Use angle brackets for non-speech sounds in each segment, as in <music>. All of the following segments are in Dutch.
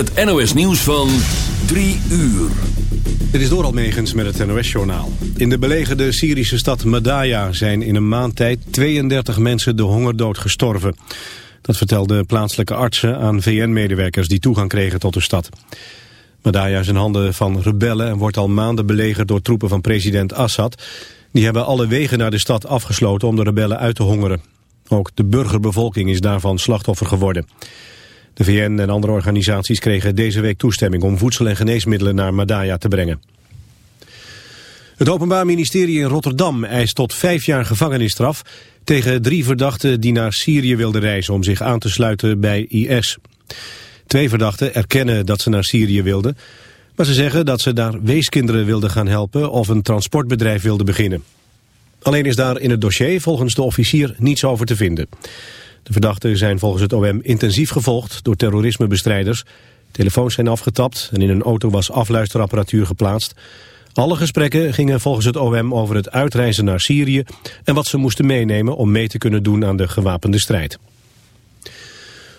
Het NOS nieuws van 3 uur. Dit is Doral Megens met het NOS-journaal. In de belegerde Syrische stad Madaya zijn in een maand tijd 32 mensen de hongerdood gestorven. Dat vertelden plaatselijke artsen aan VN-medewerkers die toegang kregen tot de stad. Madaya is in handen van rebellen en wordt al maanden belegerd door troepen van president Assad. Die hebben alle wegen naar de stad afgesloten om de rebellen uit te hongeren. Ook de burgerbevolking is daarvan slachtoffer geworden. De VN en andere organisaties kregen deze week toestemming om voedsel en geneesmiddelen naar Madaya te brengen. Het Openbaar Ministerie in Rotterdam eist tot vijf jaar gevangenisstraf tegen drie verdachten die naar Syrië wilden reizen om zich aan te sluiten bij IS. Twee verdachten erkennen dat ze naar Syrië wilden, maar ze zeggen dat ze daar weeskinderen wilden gaan helpen of een transportbedrijf wilden beginnen. Alleen is daar in het dossier volgens de officier niets over te vinden. De verdachten zijn volgens het OM intensief gevolgd door terrorismebestrijders. Telefoons zijn afgetapt en in een auto was afluisterapparatuur geplaatst. Alle gesprekken gingen volgens het OM over het uitreizen naar Syrië... en wat ze moesten meenemen om mee te kunnen doen aan de gewapende strijd.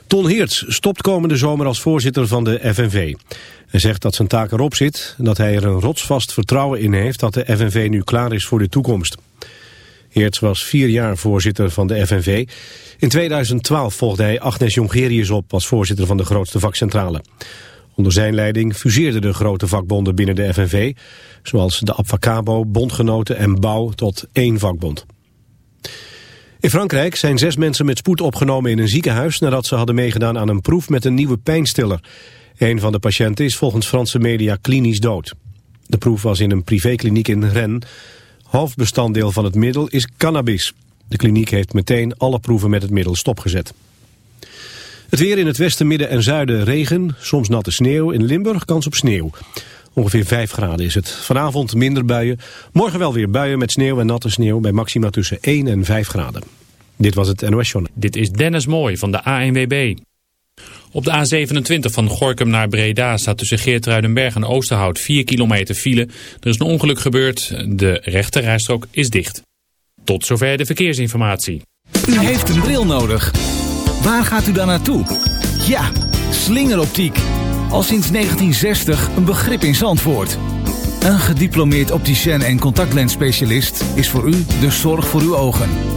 Ton Heerts stopt komende zomer als voorzitter van de FNV. Hij zegt dat zijn taak erop zit en dat hij er een rotsvast vertrouwen in heeft... dat de FNV nu klaar is voor de toekomst. Heerts was vier jaar voorzitter van de FNV. In 2012 volgde hij Agnes Jongerius op als voorzitter van de grootste vakcentrale. Onder zijn leiding fuseerden de grote vakbonden binnen de FNV... zoals de Abfacabo, Bondgenoten en Bouw tot één vakbond. In Frankrijk zijn zes mensen met spoed opgenomen in een ziekenhuis... nadat ze hadden meegedaan aan een proef met een nieuwe pijnstiller. Een van de patiënten is volgens Franse media klinisch dood. De proef was in een privékliniek in Rennes. Hoofdbestanddeel van het middel is cannabis. De kliniek heeft meteen alle proeven met het middel stopgezet. Het weer in het westen, midden en zuiden regen, soms natte sneeuw. In Limburg kans op sneeuw. Ongeveer 5 graden is het. Vanavond minder buien. Morgen wel weer buien met sneeuw en natte sneeuw bij maxima tussen 1 en 5 graden. Dit was het NOS Journal. Dit is Dennis Mooi van de ANWB. Op de A27 van Gorkum naar Breda staat tussen Geertruidenberg en Oosterhout 4 kilometer file. Er is een ongeluk gebeurd. De rechterrijstrook is dicht. Tot zover de verkeersinformatie. U heeft een bril nodig. Waar gaat u dan naartoe? Ja, slingeroptiek. Al sinds 1960 een begrip in Zandvoort. Een gediplomeerd opticien en contactlensspecialist is voor u de zorg voor uw ogen.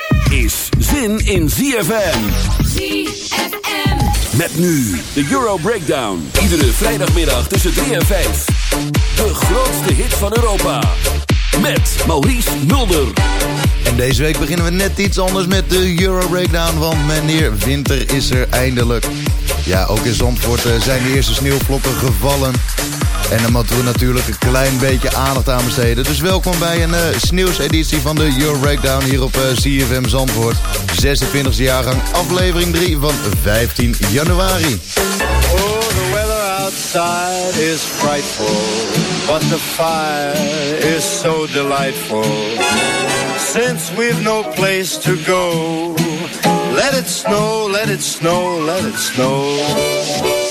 is zin in ZFM. ZFM. Met nu de Euro Breakdown. Iedere vrijdagmiddag tussen 3 en 5. De grootste hit van Europa. Met Maurice Mulder. En deze week beginnen we net iets anders met de Euro Breakdown. Want meneer Winter is er eindelijk. Ja, ook in Zandvoort eh, zijn de eerste sneeuwvlokken gevallen. En dan moeten we natuurlijk een klein beetje aandacht aan besteden. Dus welkom bij een uh, sneeuwseditie van de Euro Breakdown hier op uh, CFM Zandvoort. 26e jaargang, aflevering 3 van 15 januari. Oh, the weather outside is frightful, but the fire is so delightful. Since we've no place to go, let it snow, let it snow, let it snow.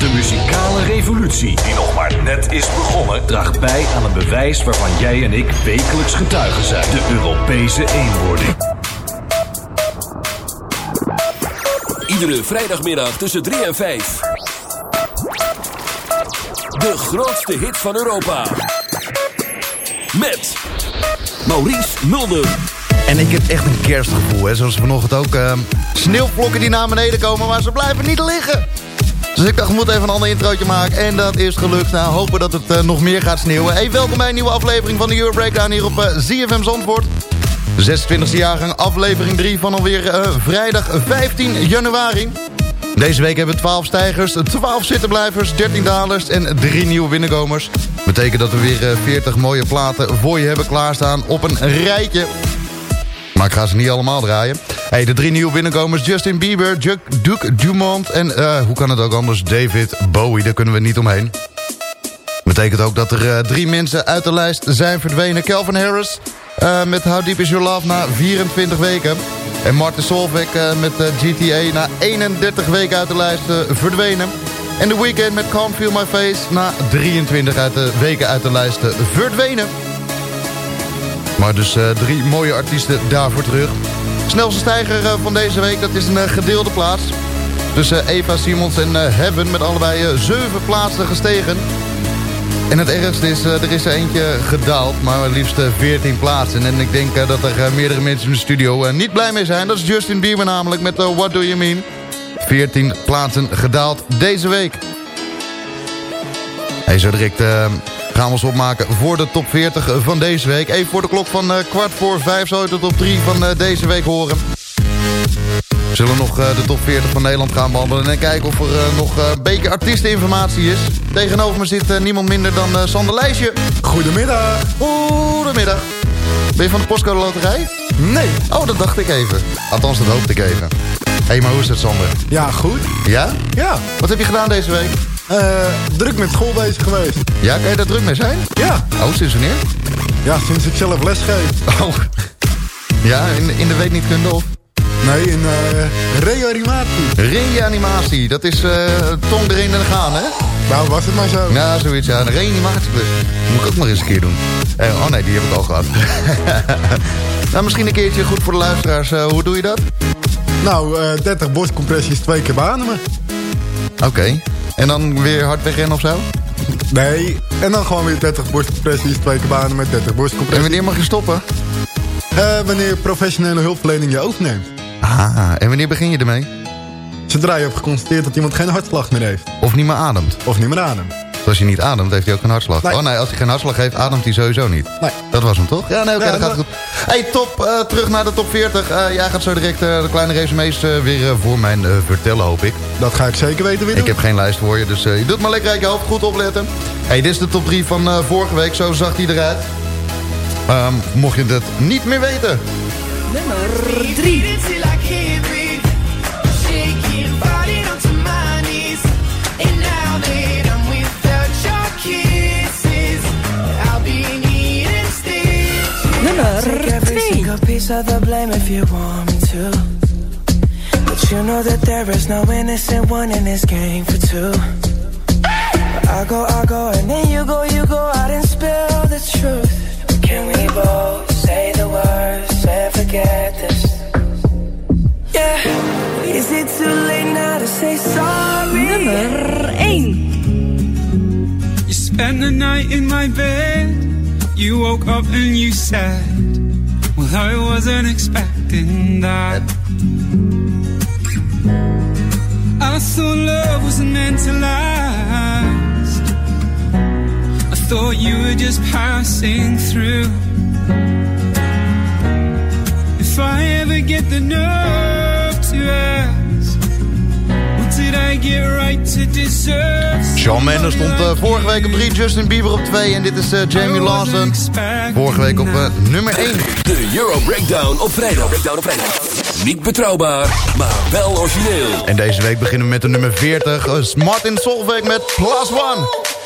De muzikale revolutie, die nog maar net is begonnen, draagt bij aan een bewijs waarvan jij en ik wekelijks getuigen zijn: de Europese eenwording. Iedere vrijdagmiddag tussen 3 en 5. De grootste hit van Europa. Met Maurice Mulder. En ik heb echt een kerstgevoel, hè. zoals vanochtend ook. eh, sneeuwvlokken die naar beneden komen, maar ze blijven niet liggen. Dus ik dacht, ik moet even een ander introotje maken. En dat is gelukt. Nou, hopen dat het eh, nog meer gaat sneeuwen. Hey, welkom bij een nieuwe aflevering van de Euro Breakdown hier op eh, ZFM Zandvoort. De 26e jaargang, aflevering 3 van alweer eh, vrijdag 15 januari. Deze week hebben we 12 stijgers, 12 zittenblijvers, 13 dalers en 3 nieuwe binnenkomers. Betekent dat we weer eh, 40 mooie platen voor je hebben klaarstaan op een rijtje. Maar ik ga ze niet allemaal draaien. Hey, de drie nieuwe binnenkomers, Justin Bieber, Duke, Dumont en eh, hoe kan het ook anders, David Bowie, daar kunnen we niet omheen. Betekent ook dat er eh, drie mensen uit de lijst zijn verdwenen. Calvin Harris eh, met How Deep Is Your Love na 24 weken. En Martin Solveig met GTA na 31 weken uit de lijst verdwenen. En The Weeknd met Can't Feel My Face na 23 uit de weken uit de lijst verdwenen. Maar dus drie mooie artiesten daarvoor terug. Snelste stijger eh, van deze week, dat is een eh, gedeelde plaats. Tussen Eva Simons en eh, Heaven met allebei zeven plaatsen gestegen. En het ergste is, er is er eentje gedaald, maar liefst eh, 14 plaatsen. En ik denk dat er meerdere mensen in de studio niet blij mee zijn. Dat is Justin Bieber namelijk met What Do You Mean. 14 plaatsen gedaald deze week. Hey, zo direct gaan we ons opmaken voor de top 40 van deze week. Even voor de klok van eh, kwart voor vijf zou je de top 3 van eh, deze week horen. We zullen nog eh, de top 40 van Nederland gaan behandelen... en kijken of er nog een beetje artiesteninformatie is. Tegenover me zit niemand minder dan Sander Lijstje. Goedemiddag. Goedemiddag. Ben je van de postcode loterij? Nee. Oh, dat dacht ik even. Althans, dat hoopte ik even. Hé, hey, maar hoe is het, Sander? Ja, goed. Ja? Ja. Wat heb je gedaan deze week? Eh, druk met school bezig geweest. Ja, kan je daar druk mee zijn? Ja. Oh, sinds wanneer? Ja, sinds ik zelf les geef. Oh. Ja, in, in de weetnietkunde of? Nee, in eh, reanimatie. Reanimatie, dat is eh tong erin en gaan, hè? Nou, was het maar zo. Ja, zoiets, ja. Een reanimatieklus. Moet ik ook nog eens een keer doen. Eh, oh nee, die heb ik al gehad. <laughs> nou, misschien een keertje goed voor de luisteraars. Eh, hoe doe je dat? Nou, eh 30 borstcompressies twee keer beademen. Oké. En dan weer hard wegrennen of zo? Nee, en dan gewoon weer 30 borstcompressies, twee keer banen met 30 borstcompressies. En wanneer mag je stoppen? Eh, wanneer professionele hulpverlening je overneemt. Ah, en wanneer begin je ermee? Zodra je hebt geconstateerd dat iemand geen hartslag meer heeft. Of niet meer ademt? Of niet meer ademt. Dus als je niet ademt, heeft hij ook geen hartslag. Nee. Oh nee, als hij geen hartslag heeft, ademt hij sowieso niet. Nee. Dat was hem toch? Ja, nee, oké, Ja, dat gaat goed. Hey, top. eh, terug naar de top 40. Eh, jij gaat zo direct eh, de kleine resumes eh, weer eh, voor mij eh, vertellen, hoop ik. Dat ga ik zeker weten weer Ik heb geen lijst voor je, dus eh, je doet maar lekker uit je hoofd. Goed opletten. Hey, dit is de top 3 van eh, vorige week. Zo zag hij eruit. Ehm, mocht je dat niet meer weten. Nummer 3. Piece of the blame if you want me to. But you know that there is no innocent one in this game for two. But I go, I go, and then you go, you go out and spill the truth. Can we both say the words and forget this? Yeah. Is it too late now to say sorry? Nummer 1. You spent the night in my bed. You woke up and you said, Well, I wasn't expecting that. I thought love wasn't meant to last. I thought you were just passing through. If I ever get the nerve to ask, Shawn Mendes stond uh, vorige week op 3, Justin Bieber op 2 en dit is uh, Jamie Lawson. Vorige week op uh, nummer 1. De Euro Breakdown op vrijdag. Breakdown op vrijdag. Niet betrouwbaar, maar wel origineel. En deze week beginnen we met de nummer 40. Martin Solveig met Plus One.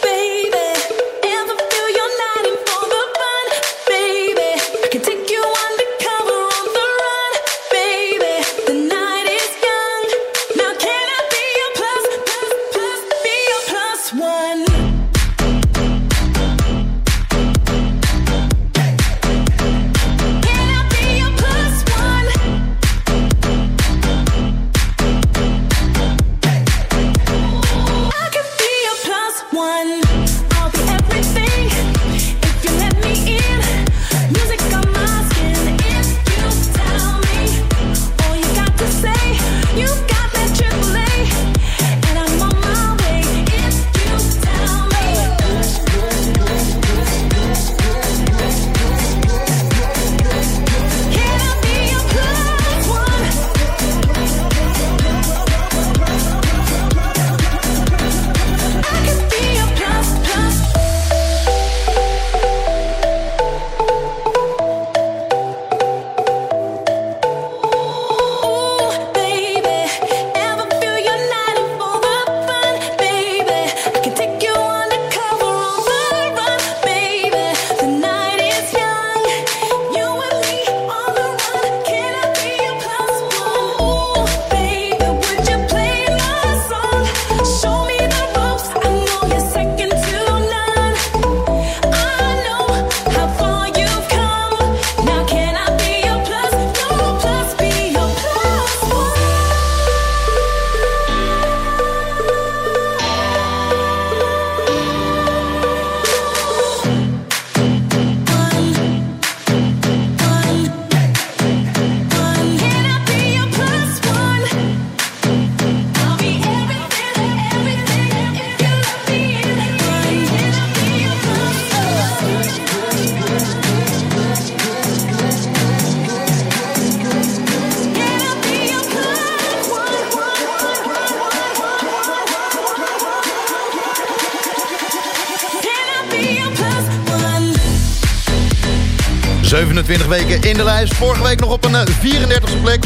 Weken in de lijst. Vorige week nog op een 34e plek.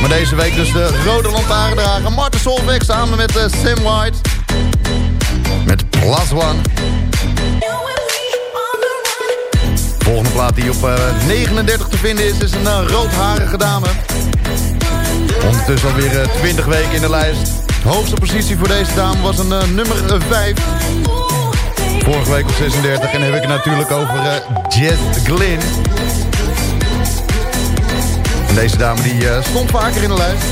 Maar deze week dus de rode lantaarndrager. Martin Solveig samen met uh, Sam White. Met Plus One. Volgende plaat die op uh, 39 te vinden is, is een roodharige dame. Ondertussen alweer uh, 20 weken in de lijst. Hoogste positie voor deze dame was een nummer 5. Vorige week op 36 en heb ik het natuurlijk over Jess Glynn. Deze dame die uh, stond vaker in de lijst.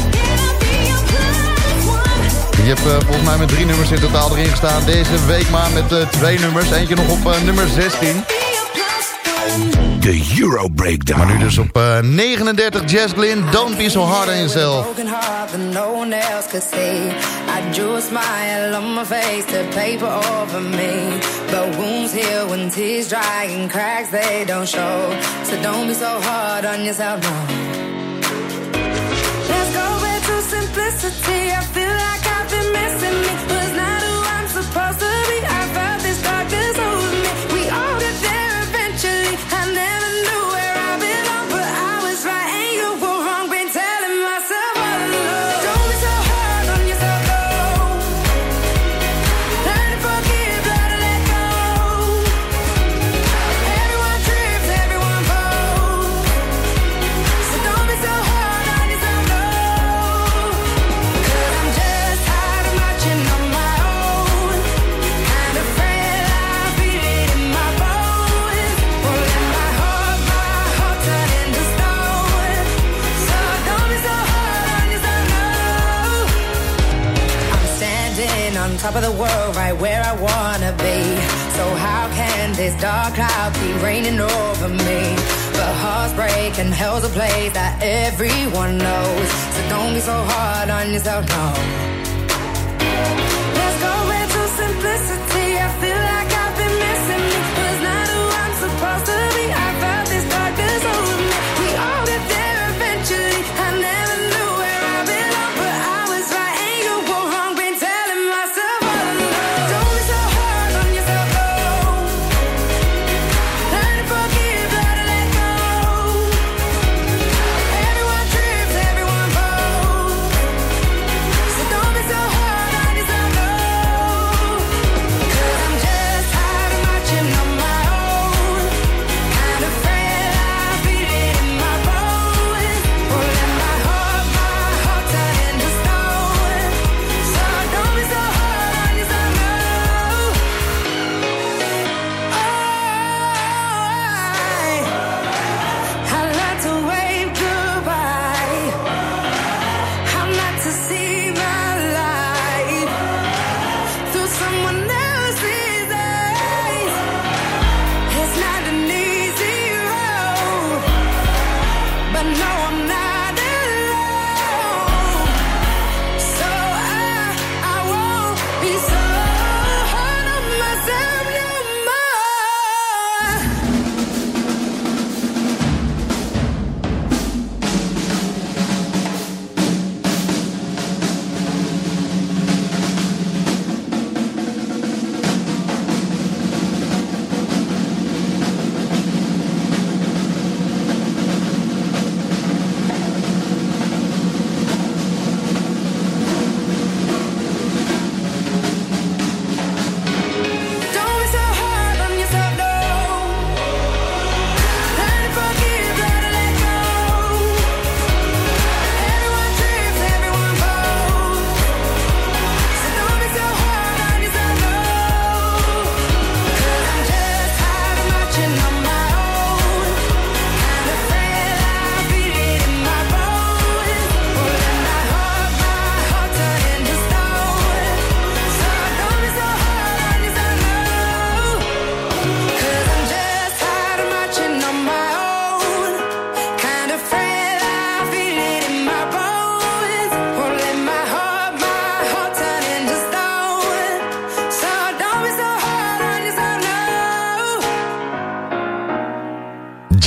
Je hebt uh, volgens mij met drie nummers in totaal erin gestaan. Deze week maar met uh, twee nummers. Eentje nog op nummer 16. De Euro Breakdown. Maar nu dus op 39 Jazz Glynn. Don't be so hard on yourself. I drew a smile on my face to paper over me. But wounds heal when tears dry and cracks they don't show. So don't be so hard on yourself, no. Simplicity. I feel like I've been missing me. Everyone knows. So don't be so hard on yourself, no. But no, I'm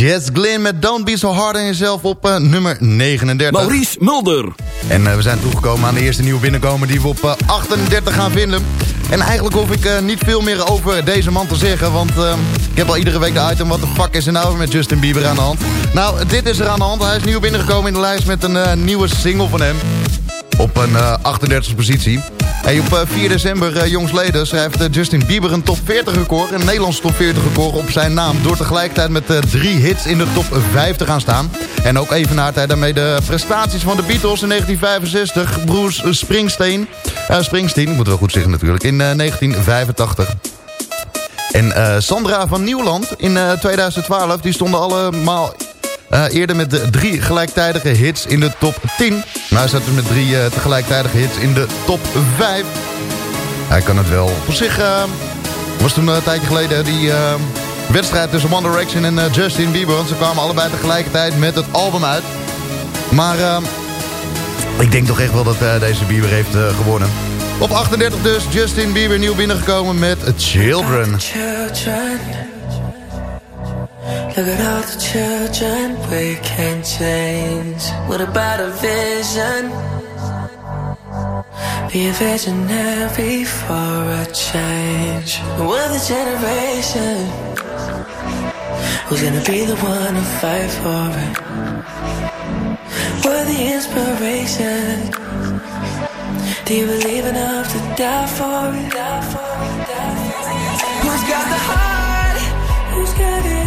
Jess Glynn met Don't Be So Hard on Yourself op eh, nummer 39. Maurice Mulder. En eh, we zijn toegekomen aan de eerste nieuwe binnenkomen die we op eh, 38 gaan vinden. En eigenlijk hoef ik eh, niet veel meer over deze man te zeggen. Want eh, ik heb al iedere week de item wat de fuck is er nou met Justin Bieber aan de hand. Nou, dit is er aan de hand. Hij is nieuw binnengekomen in de lijst met een eh, nieuwe single van hem. Op een eh 38e positie. Op eh, 4 december, eh, jongsleden, schrijft eh, Justin Bieber een top 40 record. Een Nederlands top 40 record op zijn naam. Door tegelijkertijd met eh, drie hits in de top 5 te gaan staan. En ook evenaart hij daarmee de prestaties van de Beatles in 1965. Bruce Springsteen. eh, Springsteen, moet wel goed zeggen natuurlijk. In eh, 1985. En eh, Sandra van Nieuwland in eh, 2012, die stonden allemaal eh, eerder met de drie gelijktijdige hits in de top 10. Nou, hij staat dus met drie eh, tegelijktijdige hits in de top 5. Hij kan het wel. Op zich eh, was toen een tijdje geleden die wedstrijd tussen One Direction en Justin Bieber. Want ze kwamen allebei tegelijkertijd met het album uit. Maar ik denk toch echt wel dat deze Bieber heeft gewonnen. Op 38 dus, Justin Bieber nieuw binnengekomen met Children. Look at all the children we can change. What about a vision? Be a visionary for a change. We're the generation who's gonna be the one to fight for it. We're the inspiration. Do you believe enough to die for it? Die for it, die for it. Who's got the heart? Who's got it?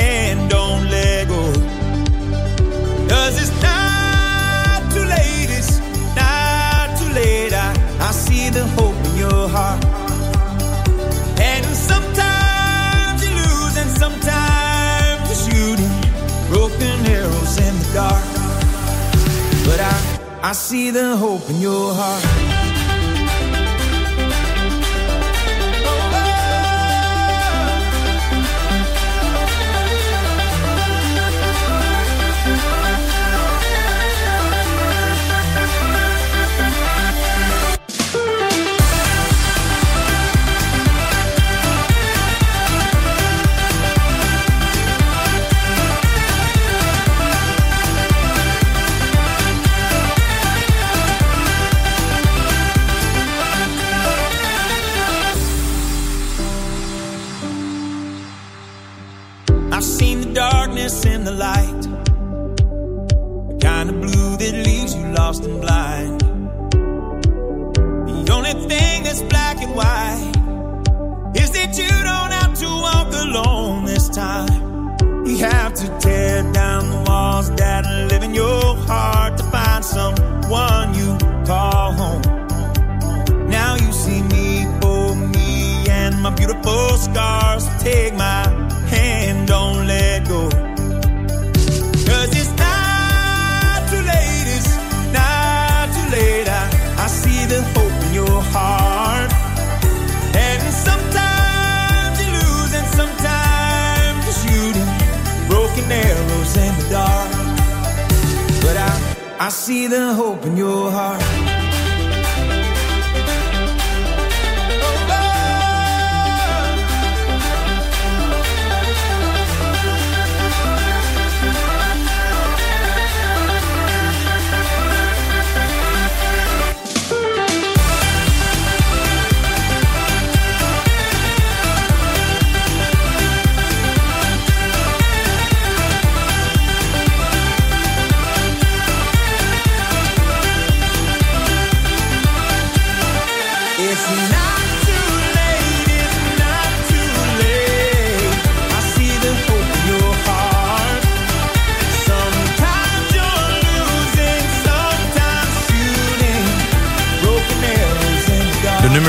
hand, don't let go. Cause it's not too late, it's not too late. I, I see the hope in your heart. And sometimes you lose, and sometimes you're shooting broken arrows in the dark. But I, I see the hope in your heart.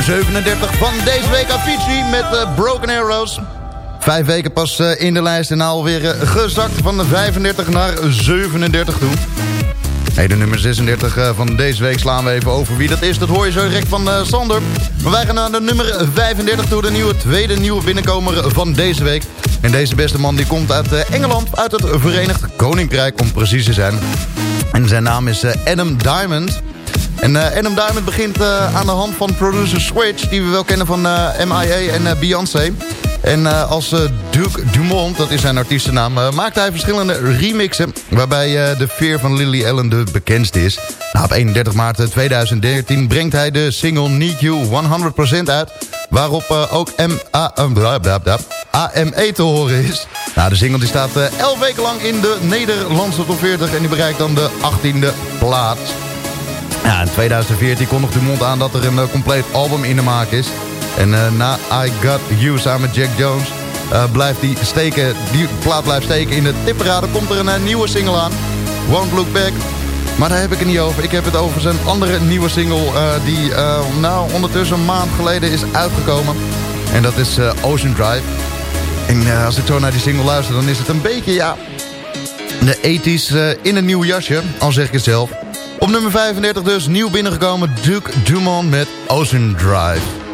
37 van deze week Avicii met uh, Broken Arrows. Vijf weken pas uh, in de lijst en alweer uh, gezakt van de 35 naar 37 toe. Hey, de nummer 36 uh, van deze week slaan we even over wie dat is. Dat hoor je zo direct van Sander. Maar wij gaan naar de nummer 35 toe. De nieuwe, tweede nieuwe binnenkomer van deze week. En deze beste man die komt uit Engeland. Uit het Verenigd Koninkrijk om precies te zijn. En zijn naam is Adam Diamond. En Adam Diamond begint aan de hand van producer Switch. Die we wel kennen van MIA en Beyoncé. En uh, als uh, Duke Dumont, dat is zijn artiestennaam, uh, maakt hij verschillende remixen. Waarbij de veer van Lily Allen de bekendste is. Nou, op 31 maart 2013 brengt hij de single Need You 100% uit. Waarop ook AME te horen is. Nou, de single die staat 11 weken lang in de Nederlandse top 40. En die bereikt dan de 18e plaats. Ja, in 2014 kondigde Dumont aan dat er een compleet album in de maak is. En uh, na I Got You samen met Jack Jones... Uh, blijft die, steken, die plaat blijft steken in de tipparade. komt er een, nieuwe single aan. Won't Look Back. Maar daar heb ik het niet over. Ik heb het over zijn andere nieuwe single... Die nou ondertussen een maand geleden is uitgekomen. En dat is Ocean Drive. En als ik zo naar die single luister... dan is het een beetje, ja... de 80s in een nieuw jasje. Al zeg ik het zelf. Op nummer 35 dus, nieuw binnengekomen... Duke Dumont met Ocean Drive.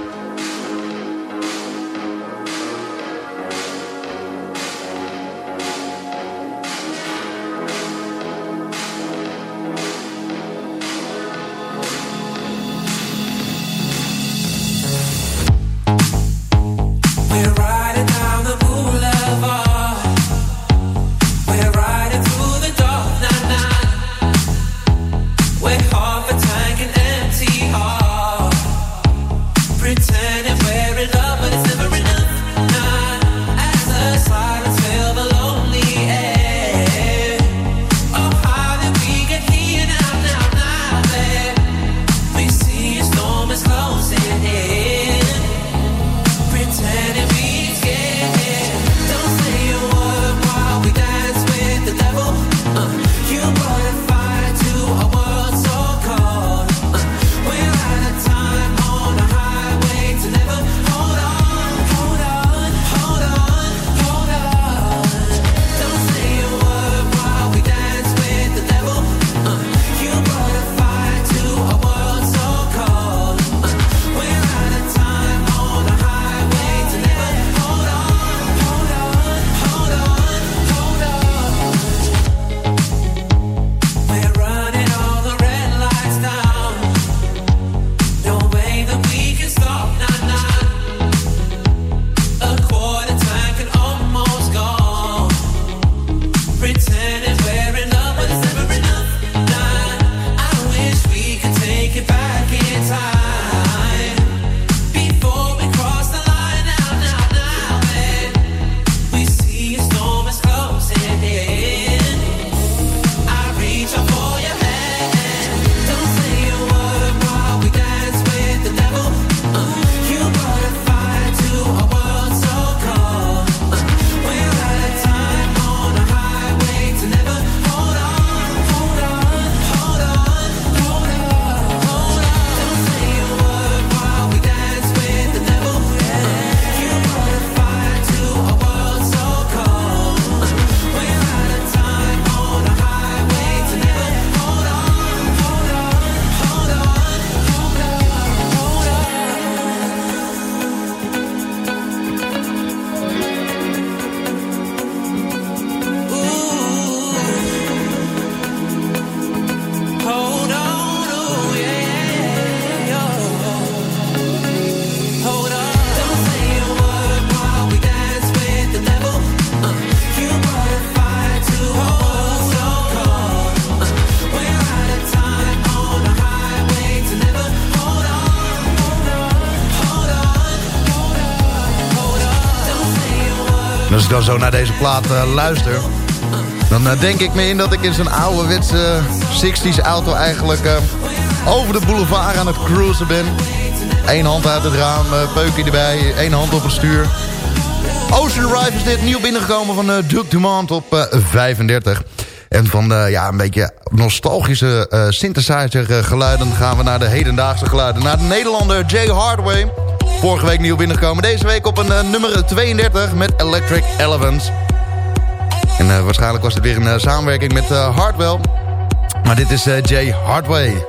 Naar deze plaat uh, luister... dan uh, denk ik me in dat ik in zo'n ouderwetse 60s auto eigenlijk... Uh, over de boulevard aan het cruisen ben. Eén hand uit het raam, peukje erbij, één hand op het stuur. Ocean Drive is dit, nieuw binnengekomen van Duke Dumont op 35. En van de, ja, een beetje nostalgische uh, synthesizer geluiden gaan we naar de hedendaagse geluiden. Naar de Nederlander Jay Hardway. Vorige week nieuw binnengekomen. Deze week op een nummer 32 met Electric Elephants. En waarschijnlijk was het weer een samenwerking met Hardwell. Maar dit is Jay Hardway.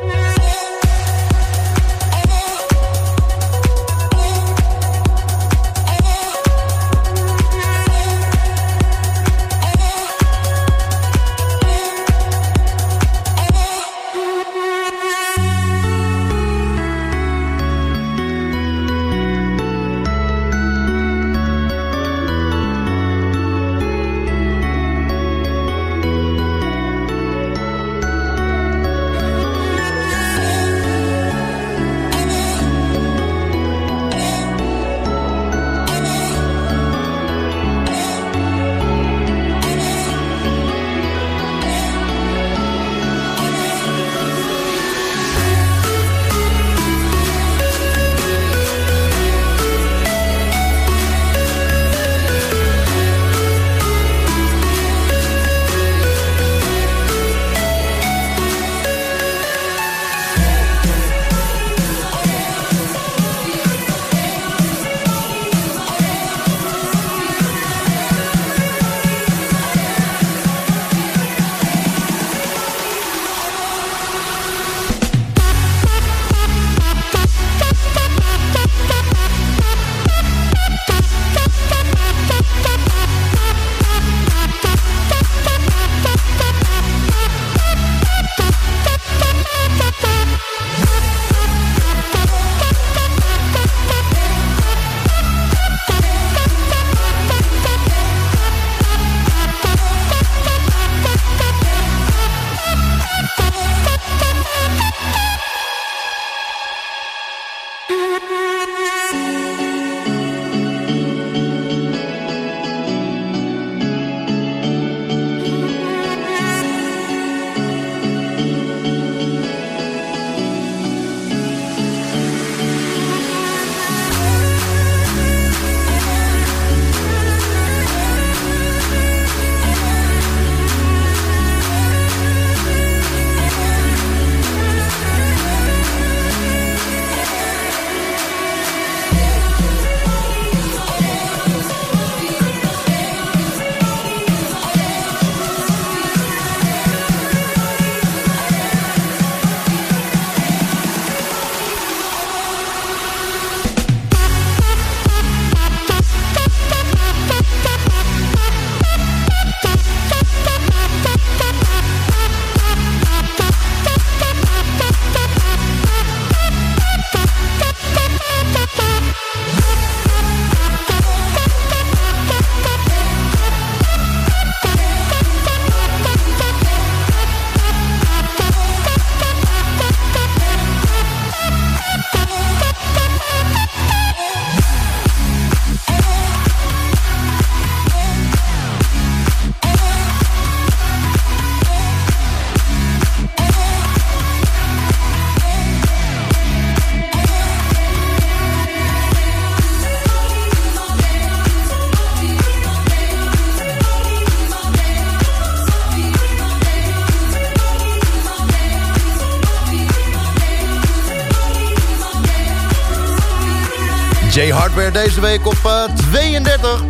Deze week op uh, 32.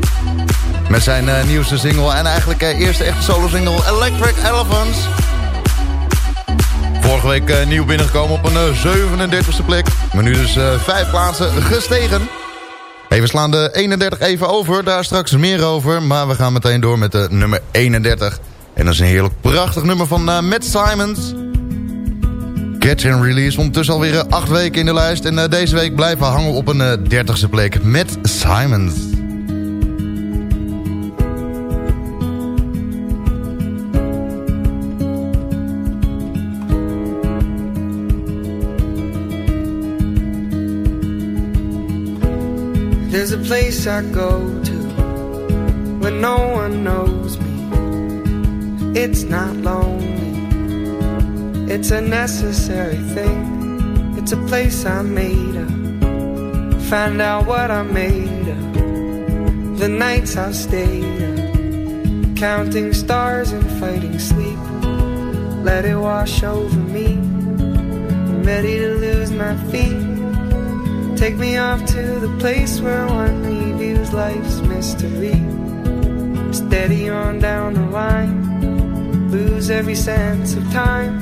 Met zijn uh, nieuwste single en eigenlijk uh, eerste echte solo single Electric Elephants. Vorige week nieuw binnengekomen op een 37e plek. Maar nu dus vijf plaatsen gestegen. We slaan de 31 even over, daar straks meer over. Maar we gaan meteen door met de nummer 31. En dat is een heerlijk prachtig nummer van Matt Simons. Catch and Release. Ondertussen alweer acht weken in de lijst. En uh, deze week blijven we hangen op een uh, dertigste plek met Simons. There's a place I go to when no one knows me. It's not lonely. It's a necessary thing. It's a place I made up. Find out what I made of. The nights I've stayed up. counting stars and fighting sleep. Let it wash over me. I'm ready to lose my feet. Take me off to the place where one reviews life's mystery. Steady on down the line, lose every sense of time.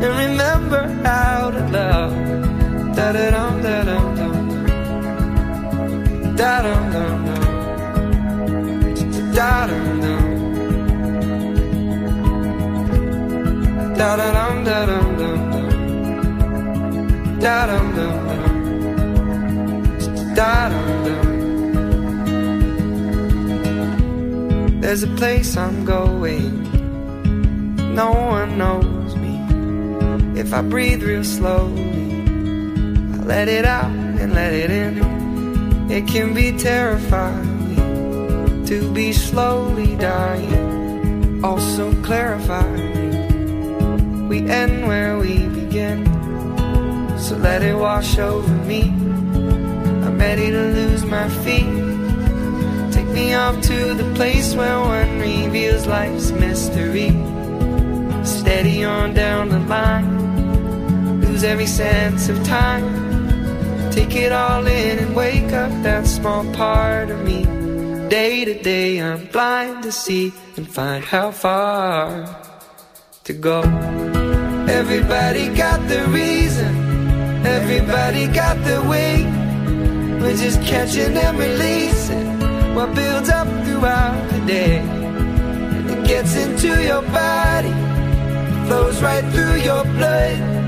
and remember how to love. Da da dum da dum dum. Da dum dum dum. Da dum dum. Da da dum da dum dum. Da dum dum dum. Da dum dum. There's a place I'm going. No one knows. If I breathe real slowly, I let it out and let it in. It can be terrifying to be slowly dying. Also clarifying. We end where we begin. So let it wash over me. I'm ready to lose my feet. Take me off to the place where one reveals life's mystery. Steady on down the line, lose every sense of time. Take it all in and wake up that small part of me. Day to day, I'm blind to see and find how far to go. Everybody got the reason, everybody got the way. We're just catching and releasing what builds up throughout the day. It gets into your body, flows right through your blood.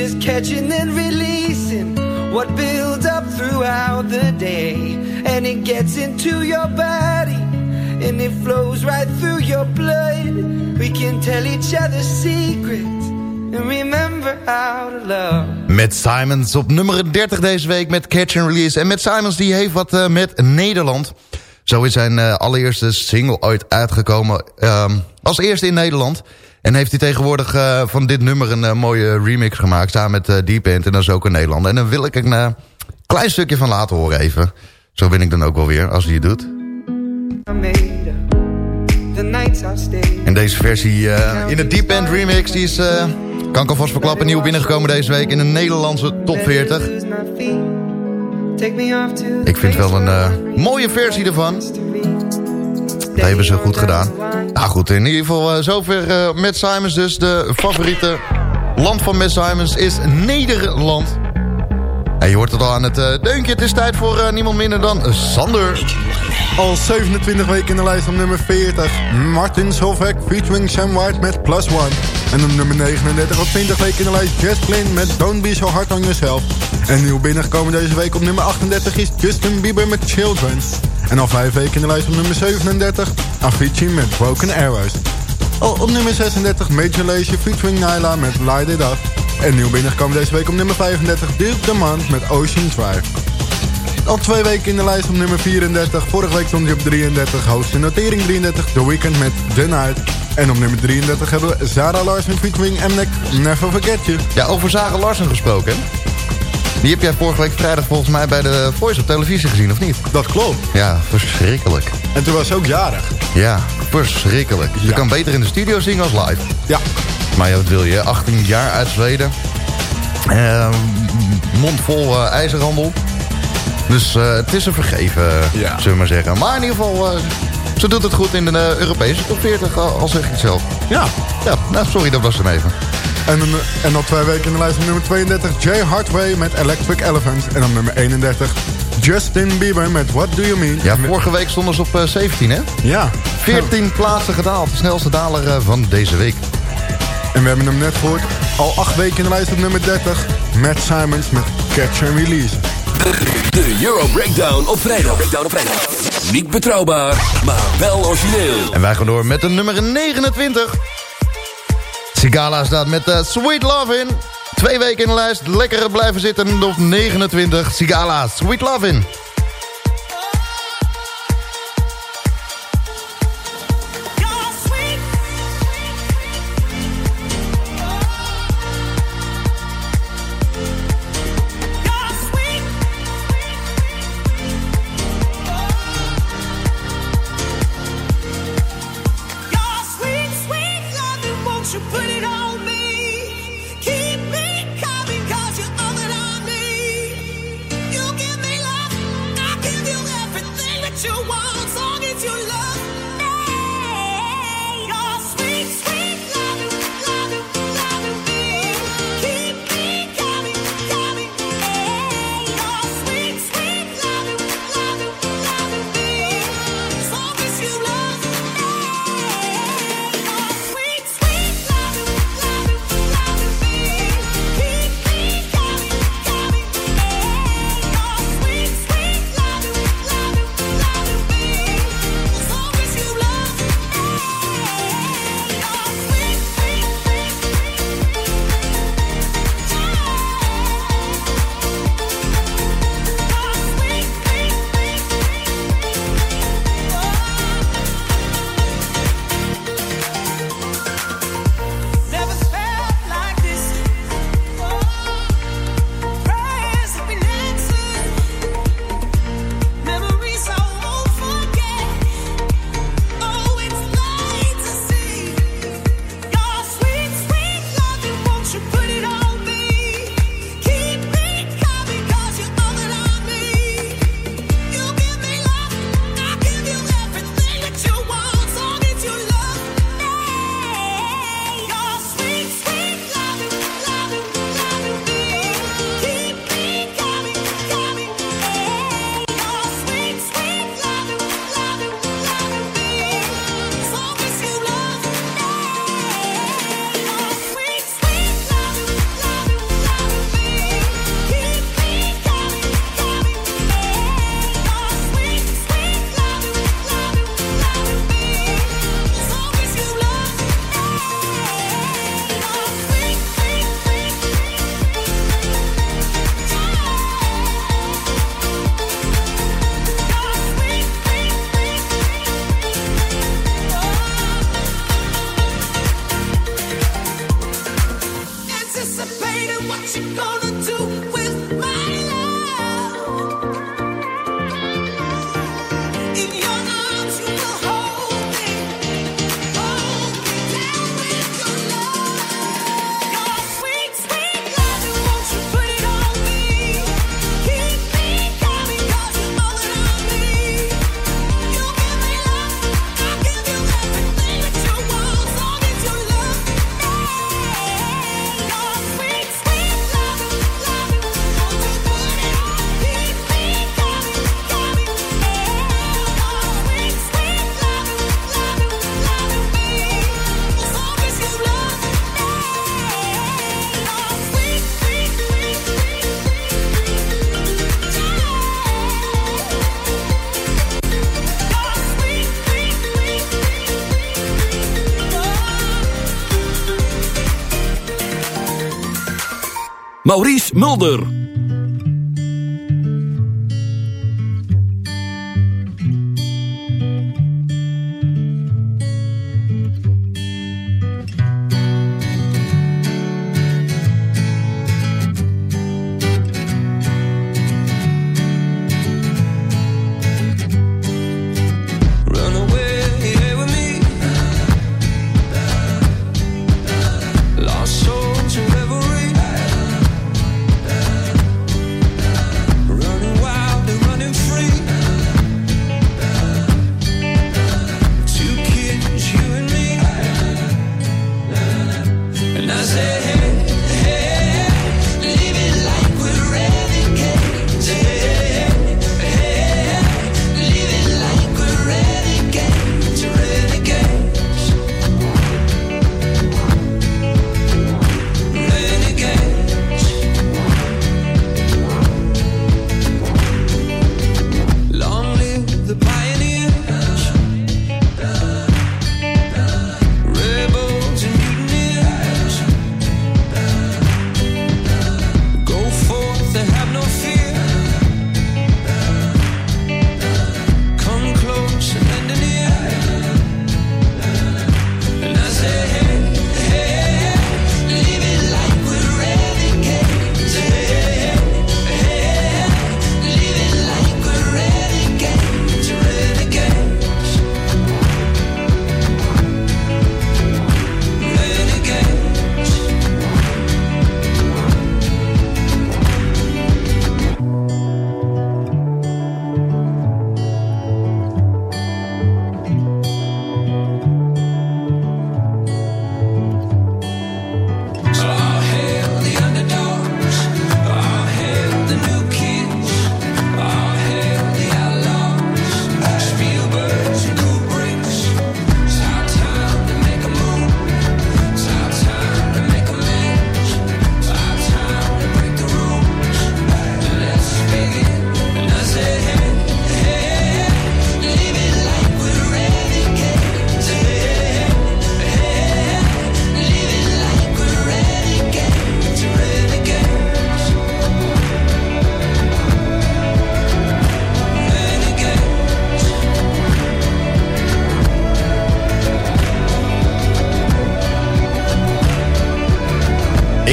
just catching and releasing what builds up throughout the day. And it gets into your body. And it flows right through your blood. We can tell each other secrets. And remember how to love. Met Simons op nummer 30 deze week met Catch and Release. En met Simons die heeft wat uh, met Nederland. Zo is zijn uh, allereerste single ooit uitgekomen. Um, als eerste in Nederland. En heeft hij tegenwoordig uh, van dit nummer een mooie remix gemaakt. Samen met Deep End. En dat is ook in Nederland. En dan wil ik een klein stukje van laten horen even. Zo ben ik dan ook wel weer als hij het doet. En deze versie in de Deep End remix die is... Kan ik alvast verklappen, nieuw binnengekomen deze week in een Nederlandse top 40. Ik vind wel een mooie versie ervan. Dat hebben ze goed gedaan. Nou goed, in ieder geval uh, zover uh, Matt Simons dus. De favoriete land van Matt Simons is Nederland. En je hoort het al aan het deuntje. Het is tijd voor niemand minder dan Sander. Al 27 weken in de lijst op nummer 40. Martin Solveig featuring Sam White met Plus One. En op nummer 39 al 20 weken in de lijst Jess Glynn met Don't Be So Hard On Yourself. En nieuw binnengekomen deze week op nummer 38 is Justin Bieber met Children. En al 5 weken in de lijst op nummer 37 Avicii met Broken Arrows. Al op nummer 36 Major Lazer featuring Nyla met Light It Up. En nieuw binnengekomen deze week op nummer 35 Duke Demand met Ocean Drive. Al twee weken in de lijst op nummer 34. Vorige week stond hij op 33. Hoogste notering 33. The Weeknd met The Night. En op nummer 33 hebben we Zara Larsen featuring Mnek Never Forget You. Ja, over Zara Larsen gesproken. Die heb jij vorige week vrijdag volgens mij bij de Voice op televisie gezien, of niet? Dat klopt. Ja, verschrikkelijk. En toen was ze ook jarig. Ja, verschrikkelijk. Ja. Je kan beter in de studio zingen als live. Ja. Maar ja, wat wil je? 18 jaar uit Zweden. Uh, mond vol uh, ijzerhandel. Dus eh, het is een vergeven, zullen we maar zeggen. Maar in ieder geval, eh, ze doet het goed in de Europese top 40, al, al zeg ik het zelf. Ja. Ja, nou sorry, dat was hem even. En, en al twee weken in de lijst op nummer 32... Jay Hardway met Electric Elephant. En op nummer 31... Justin Bieber met What Do You Mean. Ja, vorige week stonden ze op eh, 17, hè? Ja. 14 plaatsen gedaald. De snelste daler eh, van deze week. En we hebben hem net gehoord. Al acht weken in de lijst op nummer 30. Matt Simons met Catch and Release. De Euro Breakdown op vrijdag. Breakdown op vrijdag. Niet betrouwbaar, maar wel origineel. En wij gaan door met de nummer 29. Sigala staat met eh, Sweet Love in. Twee weken in de lijst. Lekker blijven zitten op 29. Sigala, Sweet Love Anticipating what you're gonna do Mulder.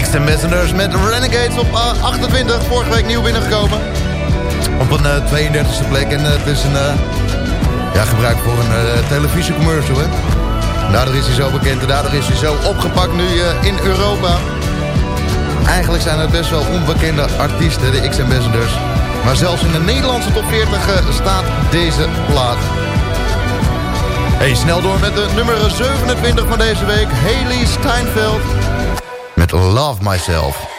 X-Ambassadors met Renegades op uh, 28. Vorige week nieuw binnengekomen. Op een uh, 32e plek. En uh, het is een ja, gebruik voor een televisiecommercial. Hè? Daardoor is hij zo bekend en daardoor is hij zo opgepakt nu in Europa. Eigenlijk zijn het best wel onbekende artiesten, de X-Ambassadors. Maar zelfs in de Nederlandse top 40 staat deze plaat. Hey, snel door met de nummer 27 van deze week. Haley Steinfeld met Love Myself.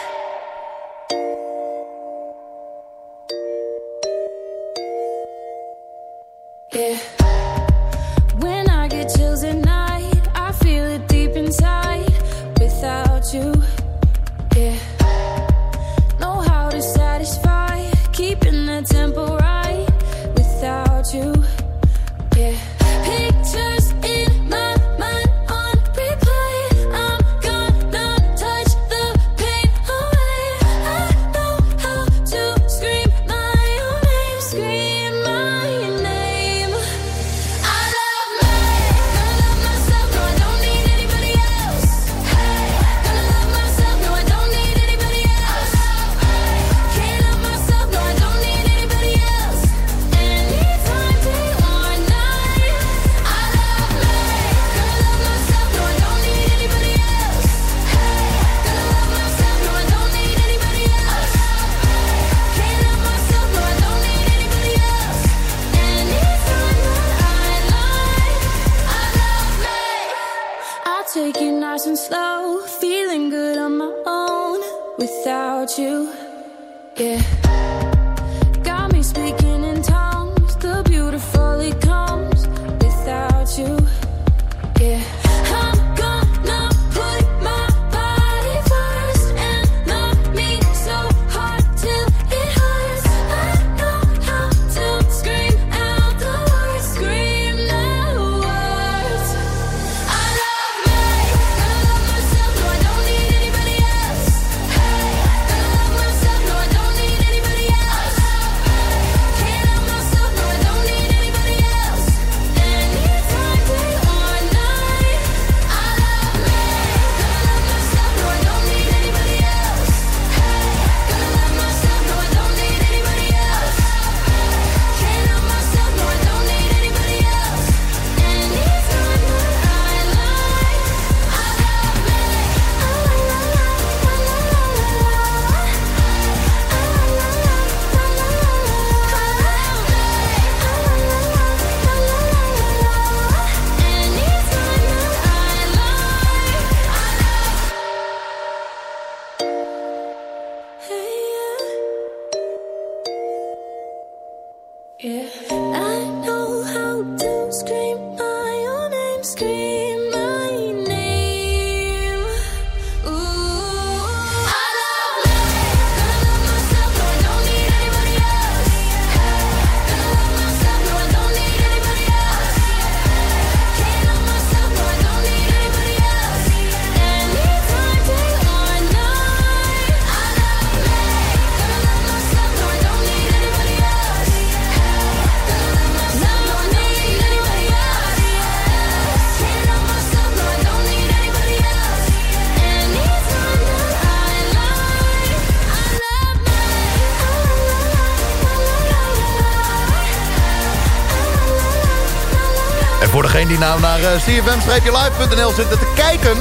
Voor degene die nou naar uh, cfm-live.nl zitten te kijken...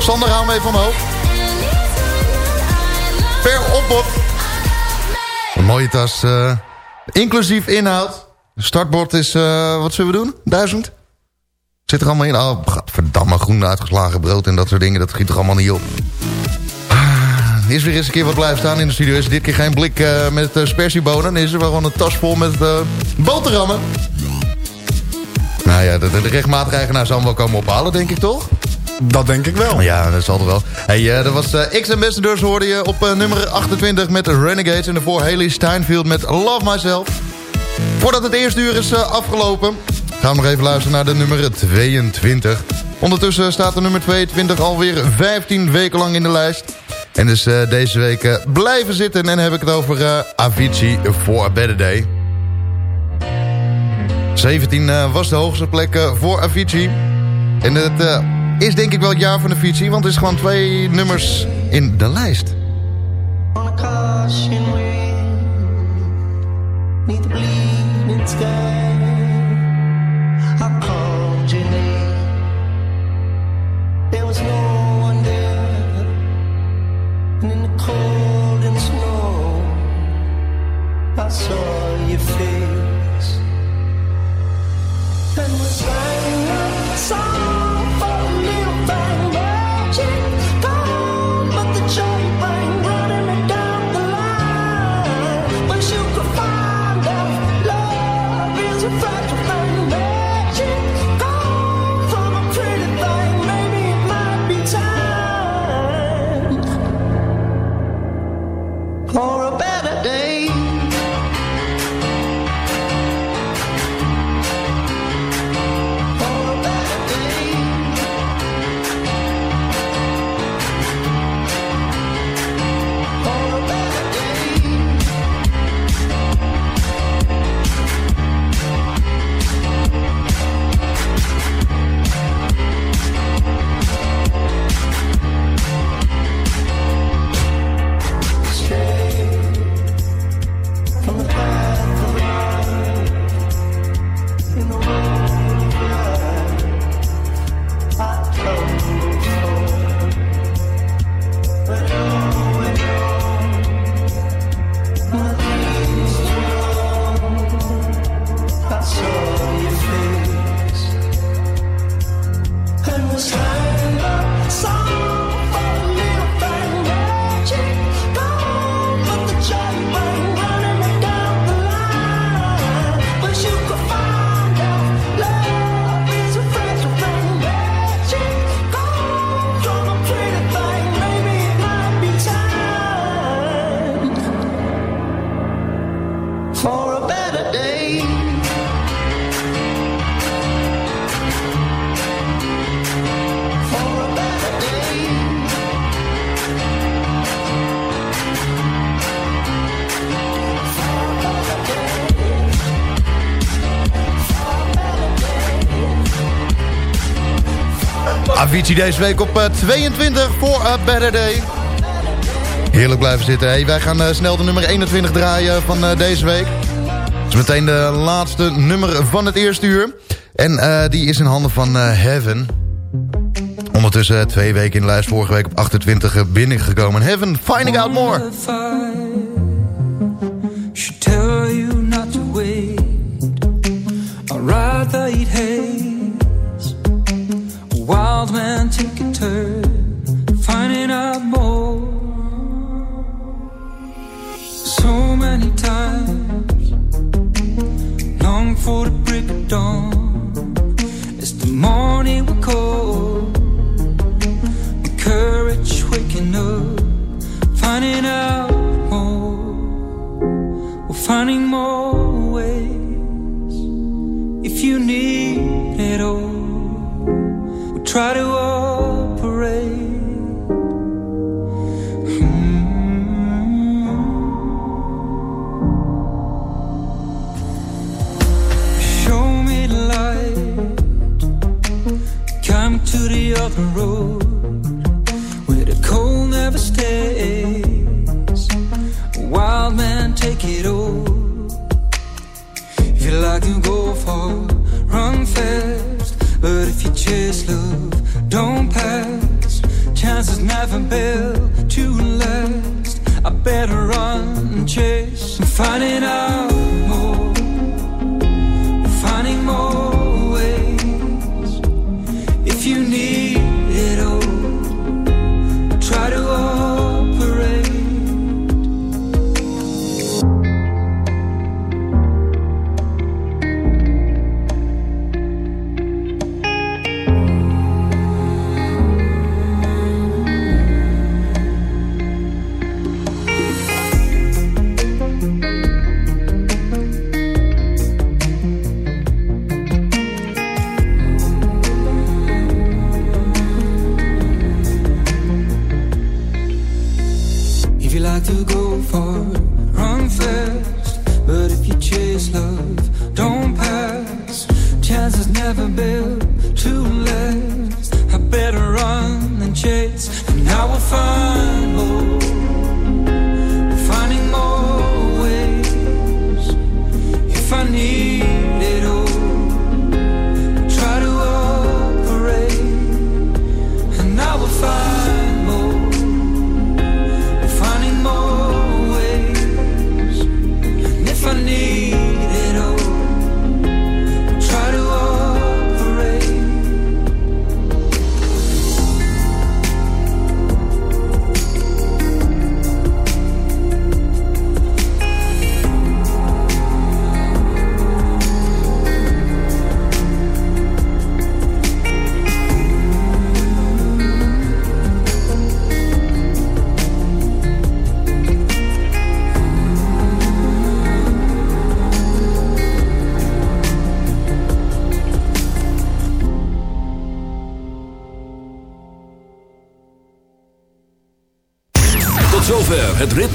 Sander, hou hem even omhoog. Per opbod. Een mooie tas. eh, inclusief inhoud. Startbord is, eh, wat zullen we doen? Duizend? Zit er allemaal in? Oh, verdamme groen uitgeslagen brood en dat soort dingen. Dat schiet er allemaal niet op. Ah, Is weer eens een keer wat blijven staan in de studio. Is dit keer geen blik eh, met uh, spersiebonen. Is er wel gewoon een tas vol met uh, boterhammen. Nou ja, de, de rechtmatige eigenaar zal hem wel komen ophalen, denk ik toch? Dat denk ik wel. Ja, dat zal er wel. Hey, uh, dat was uh, X-Ambassadors hoorde je op uh, nummer 28 met de Renegades. En daarvoor Haley Steinfeld met Love Myself. Voordat het eerste uur is afgelopen... gaan we nog even luisteren naar de nummer 22. Ondertussen staat de nummer 22 alweer 15 weken lang in de lijst. En dus deze week blijven zitten. En dan heb ik het over Avicii for a Better Day. 17 eh, was de hoogste plek eh, voor Avicii. En het eh, is denk ik wel het jaar van Avicii, want er is gewoon twee nummers in de lijst. I saw your face. 伤？positie deze week op eh, 22 voor eh, A Better Day. Heerlijk blijven zitten. Hey, wij gaan eh, snel de nummer 21 draaien van deze week. Het is meteen de laatste nummer van het eerste uur. En die is in handen van Heaven. Ondertussen twee weken in de lijst. Vorige week op 28 binnengekomen. Heaven, finding out more.